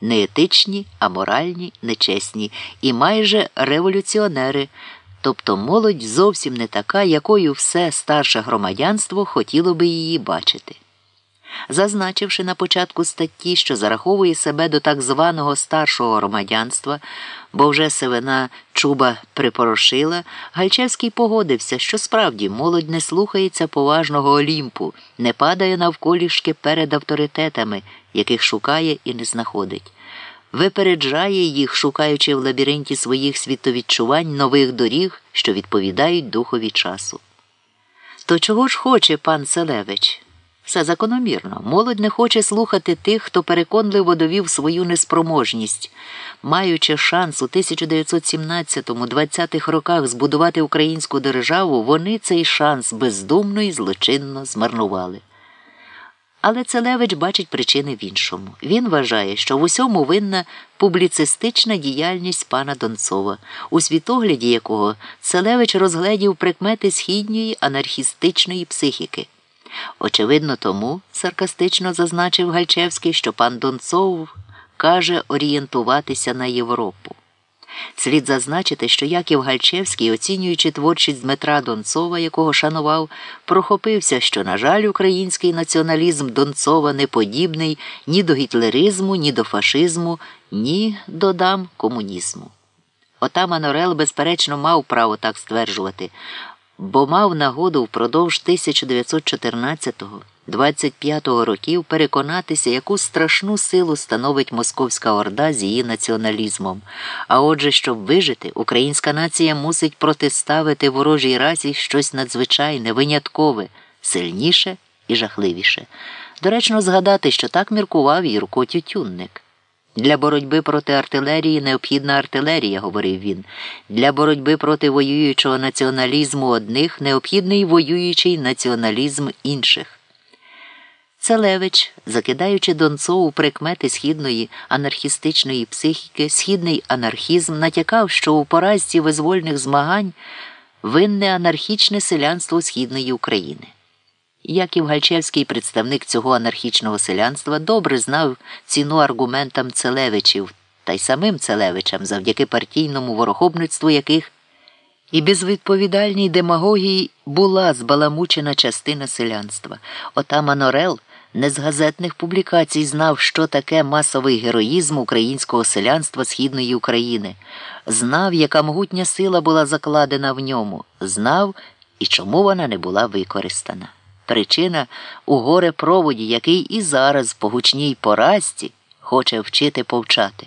неетичні, аморальні, нечесні і майже революціонери. Тобто молодь зовсім не така, якою все старше громадянство хотіло би її бачити. Зазначивши на початку статті, що зараховує себе до так званого старшого громадянства, бо вже сивина чуба припорошила, Гальчевський погодився, що справді молодь не слухається поважного Олімпу, не падає навколішки перед авторитетами, яких шукає і не знаходить. Випереджає їх, шукаючи в лабіринті своїх світовідчувань нових доріг, що відповідають духові часу. То чого ж хоче пан Селевич? Все закономірно. Молодь не хоче слухати тих, хто переконливо довів свою неспроможність, маючи шанс у 1917-20-х роках збудувати українську державу, вони цей шанс бездумно і злочинно змарнували. Але Целевич бачить причини в іншому. Він вважає, що в усьому винна публіцистична діяльність пана Донцова, у світогляді якого Целевич розгледів прикмети східньої анархістичної психіки. Очевидно, тому, саркастично зазначив Гальчевський, що пан Донцов каже орієнтуватися на Європу. Слід зазначити, що Яків Гальчевський, оцінюючи творчість Дмитра Донцова, якого шанував, прохопився, що, на жаль, український націоналізм Донцова не подібний ні до гітлеризму, ні до фашизму, ні додам комунізму. Отаман Орел, безперечно, мав право так стверджувати бо мав нагоду впродовж 1914-25 років переконатися, яку страшну силу становить Московська Орда з її націоналізмом. А отже, щоб вижити, українська нація мусить протиставити ворожій расі щось надзвичайне, виняткове, сильніше і жахливіше. Доречно згадати, що так міркував Юрко Тютюнник. Для боротьби проти артилерії необхідна артилерія, говорив він. Для боротьби проти воюючого націоналізму одних необхідний воюючий націоналізм інших. Целевич, закидаючи Донцову прикмети східної анархістичної психіки, східний анархізм натякав, що у поразці визвольних змагань винне анархічне селянство Східної України. Яків Гальчевський, представник цього анархічного селянства, добре знав ціну аргументам Целевичів та й самим Целевичам, завдяки партійному ворохобництву яких і безвідповідальній демагогії була збаламучена частина селянства. Отаман Орел не з газетних публікацій знав, що таке масовий героїзм українського селянства Східної України, знав, яка могутня сила була закладена в ньому, знав і чому вона не була використана. Причина у горе проводі, який і зараз по гучній поразці хоче вчити повчати.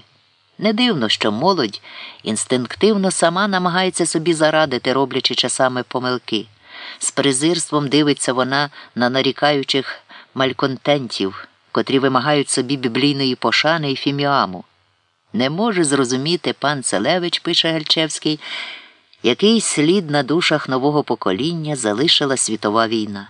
Не дивно, що молодь інстинктивно сама намагається собі зарадити, роблячи часами помилки. З презирством дивиться вона на нарікаючих мальконтентів, котрі вимагають собі біблійної пошани і фіміаму. Не може зрозуміти пан Целевич, пише Гальчевський, який слід на душах нового покоління залишила світова війна.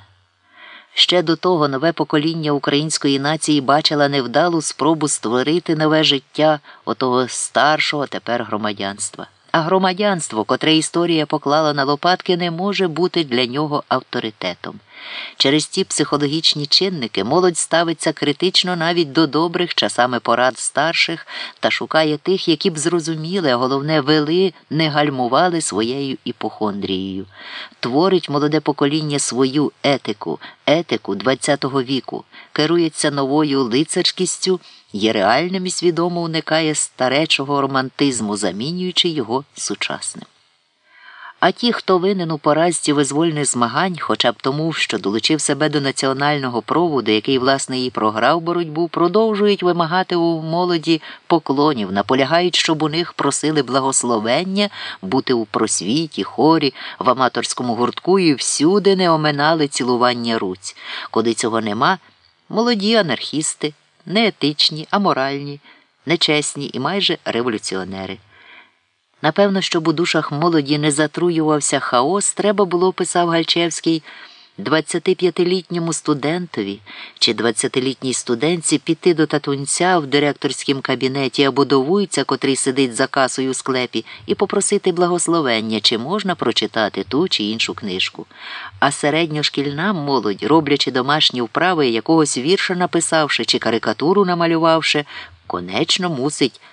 Ще до того нове покоління української нації бачило невдалу спробу створити нове життя отого старшого тепер громадянства. А громадянство, котре історія поклала на лопатки, не може бути для нього авторитетом. Через ці психологічні чинники молодь ставиться критично навіть до добрих часами порад старших та шукає тих, які б зрозуміли, а головне, вели, не гальмували своєю іпохондрією. Творить молоде покоління свою етику, етику ХХ віку, керується новою лицарськістю, є реальним і свідомо уникає старечого романтизму, замінюючи його сучасним. А ті, хто винен у поразці визвольних змагань, хоча б тому, що долучив себе до національного проводу, який, власне, і програв боротьбу, продовжують вимагати у молоді поклонів, наполягають, щоб у них просили благословення бути у просвіті, хорі, в аматорському гуртку і всюди не оминали цілування руць. Коли цього нема, молоді анархісти, неетичні, аморальні, нечесні і майже революціонери. Напевно, щоб у душах молоді не затруювався хаос, треба було, писав Гальчевський, 25-літньому студентові чи 20-літній студентці піти до татунця в директорському кабінеті або до вуйця, котрий сидить за касою у склепі, і попросити благословення, чи можна прочитати ту чи іншу книжку. А середньошкільна молодь, роблячи домашні вправи, якогось вірша написавши чи карикатуру намалювавши, конечно мусить